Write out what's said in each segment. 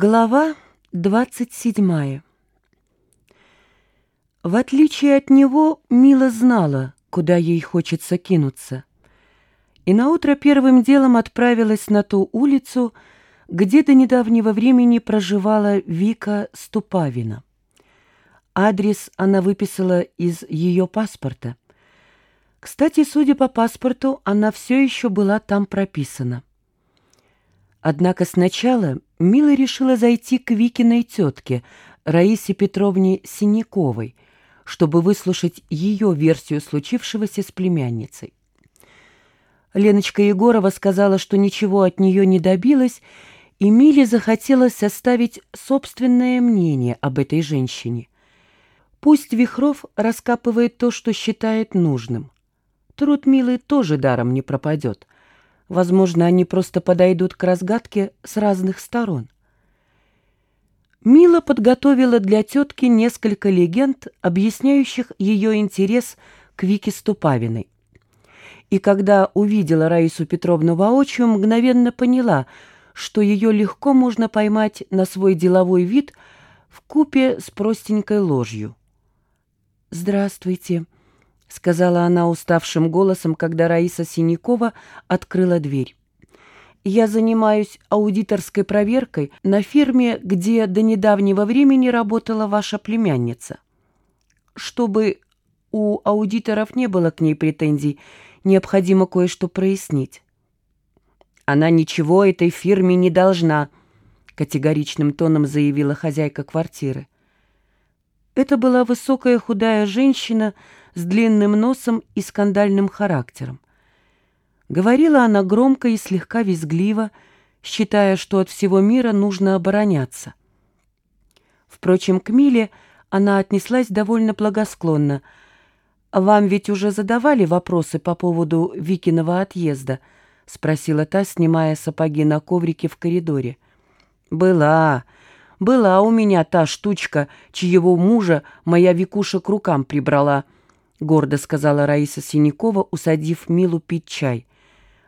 Глава 27 В отличие от него, Мила знала, куда ей хочется кинуться. И наутро первым делом отправилась на ту улицу, где до недавнего времени проживала Вика Ступавина. Адрес она выписала из ее паспорта. Кстати, судя по паспорту, она все еще была там прописана. Однако сначала Мила решила зайти к Викиной тетке, Раисе Петровне Синяковой, чтобы выслушать ее версию случившегося с племянницей. Леночка Егорова сказала, что ничего от нее не добилась, и Миле захотелось составить собственное мнение об этой женщине. Пусть Вихров раскапывает то, что считает нужным. Труд Милы тоже даром не пропадет — Возможно, они просто подойдут к разгадке с разных сторон. Мила подготовила для тетки несколько легенд, объясняющих ее интерес к Вике Ступавиной. И когда увидела Раису Петровну воочию, мгновенно поняла, что ее легко можно поймать на свой деловой вид в купе с простенькой ложью. «Здравствуйте», — сказала она уставшим голосом, когда Раиса Синякова открыла дверь. «Я занимаюсь аудиторской проверкой на фирме, где до недавнего времени работала ваша племянница. Чтобы у аудиторов не было к ней претензий, необходимо кое-что прояснить». «Она ничего этой фирме не должна», — категоричным тоном заявила хозяйка квартиры. Это была высокая худая женщина с длинным носом и скандальным характером. Говорила она громко и слегка визгливо, считая, что от всего мира нужно обороняться. Впрочем, к Миле она отнеслась довольно благосклонно. «Вам ведь уже задавали вопросы по поводу Викиного отъезда?» — спросила та, снимая сапоги на коврике в коридоре. «Была», была у меня та штучка, чьего мужа моя Викуша к рукам прибрала», — гордо сказала Раиса Синякова, усадив Милу пить чай.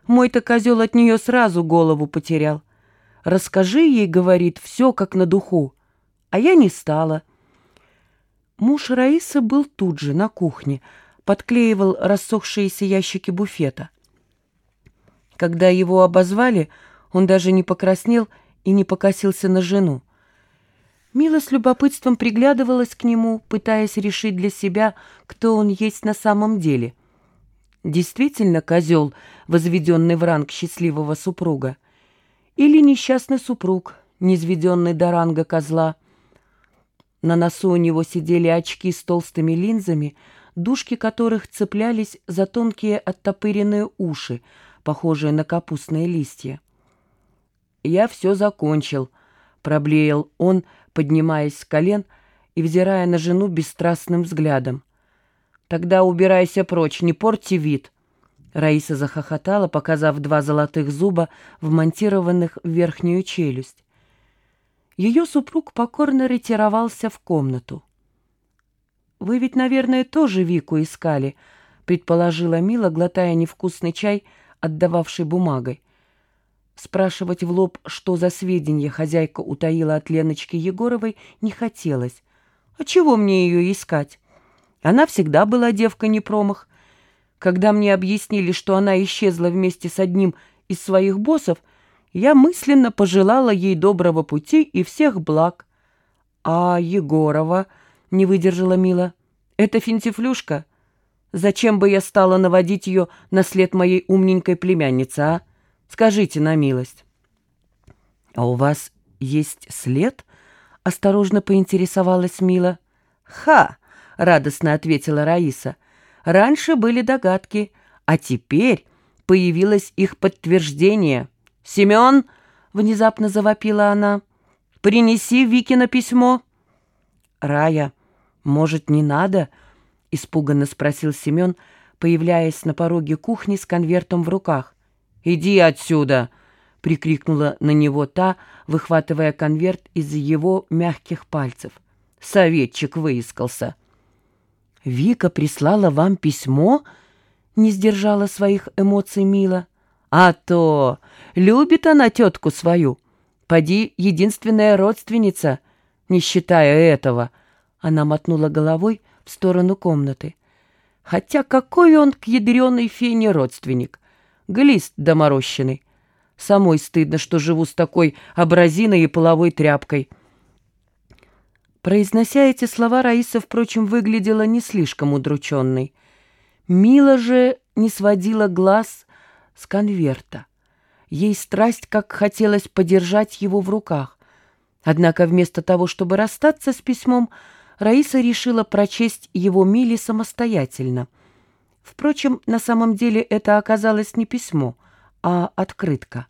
«Мой-то козел от нее сразу голову потерял. Расскажи ей, — говорит, — все как на духу. А я не стала». Муж Раисы был тут же, на кухне, подклеивал рассохшиеся ящики буфета. Когда его обозвали, он даже не покраснел и не покосился на жену. Мила с любопытством приглядывалась к нему, пытаясь решить для себя, кто он есть на самом деле. Действительно козел, возведенный в ранг счастливого супруга? Или несчастный супруг, низведенный до ранга козла? На носу у него сидели очки с толстыми линзами, дужки которых цеплялись за тонкие оттопыренные уши, похожие на капустные листья. «Я все закончил», — проблеял он, — поднимаясь с колен и взирая на жену бесстрастным взглядом. «Тогда убирайся прочь, не порти вид!» Раиса захохотала, показав два золотых зуба, вмонтированных в верхнюю челюсть. Ее супруг покорно ретировался в комнату. «Вы ведь, наверное, тоже Вику искали», — предположила Мила, глотая невкусный чай, отдававший бумагой. Спрашивать в лоб, что за сведения хозяйка утаила от Леночки Егоровой, не хотелось. А чего мне ее искать? Она всегда была девка не промах. Когда мне объяснили, что она исчезла вместе с одним из своих боссов, я мысленно пожелала ей доброго пути и всех благ. А Егорова, не выдержала Мила, это финтифлюшка. Зачем бы я стала наводить ее на след моей умненькой племянницы, а? Скажите на милость». «А у вас есть след?» — осторожно поинтересовалась Мила. «Ха!» — радостно ответила Раиса. «Раньше были догадки, а теперь появилось их подтверждение. Семен!» — внезапно завопила она. «Принеси Викино письмо». «Рая, может, не надо?» — испуганно спросил Семен, появляясь на пороге кухни с конвертом в руках. «Иди отсюда!» — прикрикнула на него та, выхватывая конверт из его мягких пальцев. Советчик выискался. «Вика прислала вам письмо?» — не сдержала своих эмоций Мила. «А то! Любит она тетку свою. Поди, единственная родственница, не считая этого. Она мотнула головой в сторону комнаты. Хотя какой он к ядреной фене родственник? Глист доморощенный. Самой стыдно, что живу с такой абразиной и половой тряпкой. Произнося эти слова, Раиса, впрочем, выглядела не слишком удрученной. Мила же не сводила глаз с конверта. Ей страсть как хотелось подержать его в руках. Однако вместо того, чтобы расстаться с письмом, Раиса решила прочесть его Миле самостоятельно. Впрочем, на самом деле это оказалось не письмо, а открытка.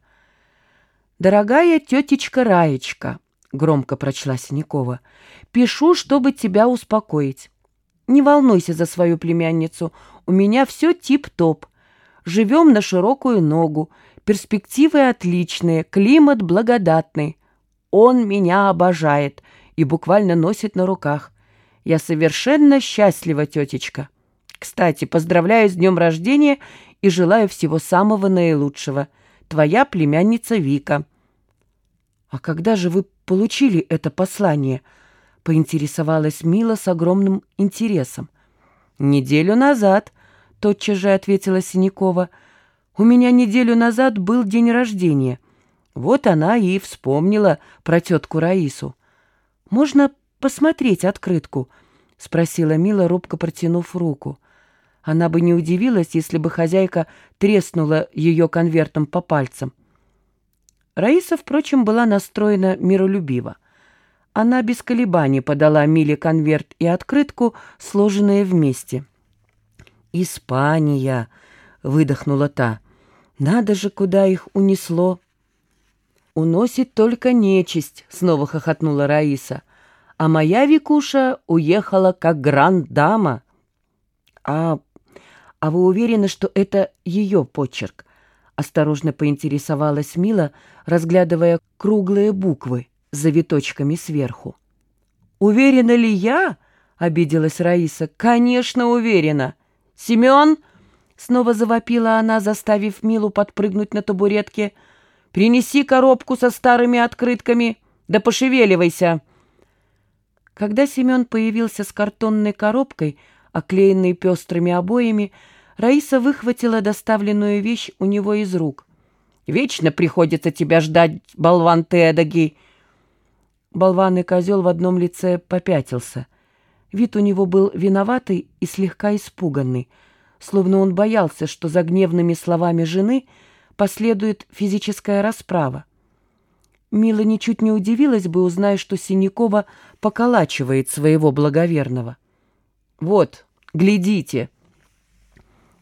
«Дорогая тетечка Раечка», — громко прочла Синякова, — «пишу, чтобы тебя успокоить. Не волнуйся за свою племянницу, у меня все тип-топ. Живем на широкую ногу, перспективы отличные, климат благодатный. Он меня обожает и буквально носит на руках. Я совершенно счастлива, тетечка. Кстати, поздравляю с днем рождения и желаю всего самого наилучшего. Твоя племянница Вика. «А когда же вы получили это послание?» — поинтересовалась Мила с огромным интересом. «Неделю назад», — тотчас же ответила Синякова, — у меня неделю назад был день рождения. Вот она и вспомнила про тетку Раису. «Можно посмотреть открытку?» — спросила Мила, робко протянув руку. Она бы не удивилась, если бы хозяйка треснула ее конвертом по пальцам. Раиса, впрочем, была настроена миролюбиво. Она без колебаний подала Миле конверт и открытку, сложенные вместе. «Испания!» — выдохнула та — надо же, куда их унесло. «Уносит только нечисть», — снова хохотнула Раиса. «А моя Викуша уехала как гранд-дама». «А, а вы уверены, что это ее почерк?» — осторожно поинтересовалась Мила, разглядывая круглые буквы с завиточками сверху. «Уверена ли я?» — обиделась Раиса. «Конечно, уверена. Семен!» Снова завопила она, заставив Милу подпрыгнуть на табуретке. «Принеси коробку со старыми открытками, да пошевеливайся!» Когда Семен появился с картонной коробкой, оклеенной пестрыми обоями, Раиса выхватила доставленную вещь у него из рук. «Вечно приходится тебя ждать, болван ты эдакий!» Болван и козел в одном лице попятился. Вид у него был виноватый и слегка испуганный — словно он боялся, что за гневными словами жены последует физическая расправа. Мила ничуть не удивилась бы, узная, что Синякова поколачивает своего благоверного. «Вот, глядите!»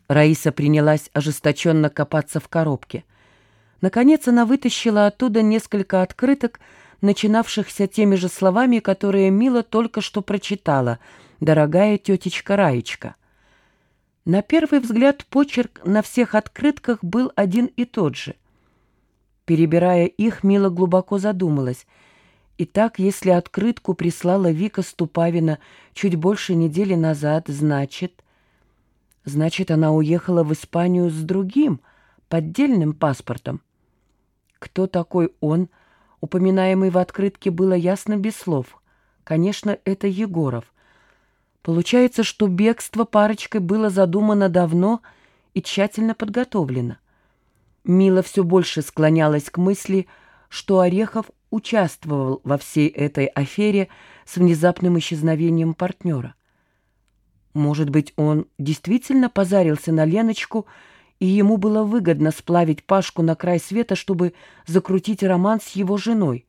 Раиса принялась ожесточенно копаться в коробке. Наконец она вытащила оттуда несколько открыток, начинавшихся теми же словами, которые Мила только что прочитала «Дорогая тетечка Раечка». На первый взгляд почерк на всех открытках был один и тот же. Перебирая их, Мила глубоко задумалась. Итак, если открытку прислала Вика Ступавина чуть больше недели назад, значит... Значит, она уехала в Испанию с другим, поддельным паспортом. Кто такой он, упоминаемый в открытке, было ясно без слов. Конечно, это Егоров — Получается, что бегство парочкой было задумано давно и тщательно подготовлено. Мила все больше склонялась к мысли, что Орехов участвовал во всей этой афере с внезапным исчезновением партнера. Может быть, он действительно позарился на Леночку, и ему было выгодно сплавить Пашку на край света, чтобы закрутить роман с его женой.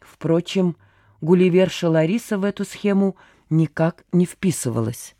Впрочем, Гулливерша Лариса в эту схему никак не вписывалась.